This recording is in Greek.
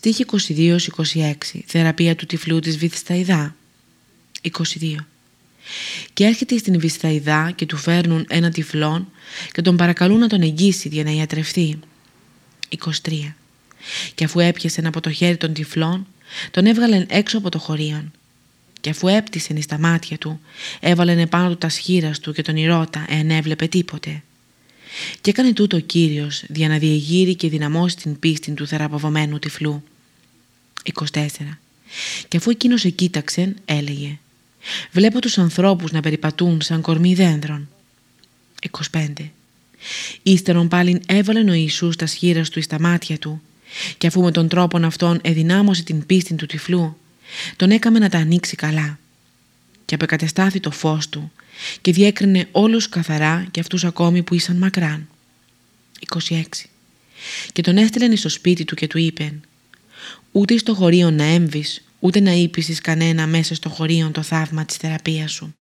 Στίχη 22-26 Θεραπεία του τυφλού της Βυθισταϊδά. 22 Και έρχεται στην Βυθισταϊδά και του φέρνουν ένα τυφλόν και τον παρακαλούν να τον εγγύσει για να ιατρευθεί 23 Και αφού έπιασε από το χέρι των τυφλών τον έβγαλεν έξω από το χωρίον. Και αφού έπτυσεν εις τα μάτια του έβαλεν επάνω του τα σχήρας του και τον ηρώτα εάν έβλεπε τίποτε και έκανε τούτο ο Κύριος για να διεγείρει και δυναμώσει την πίστη του θεραπευομένου τυφλού. 24. Και αφού εκείνος εκείταξε, έλεγε «Βλέπω τους ανθρώπους να περιπατούν σαν κορμί δέντρων». 25. Ύστερον πάλιν έβαλε ο Ιησούς τα σχήρα του εις τα μάτια του και αφού με τον τρόπον αυτόν εδυνάμωσε την πίστη του τυφλού, τον έκαμε να τα ανοίξει καλά και απεκατεστάθη το φως του και διέκρινε όλους καθαρά και αυτούς ακόμη που ήσαν μακράν. 26. Και τον έστειλεν στο σπίτι του και του είπεν «Ούτε στο χωρίο να έμβεις, ούτε να ύπησεις κανένα μέσα στο χωρίο το θαύμα της θεραπείας σου».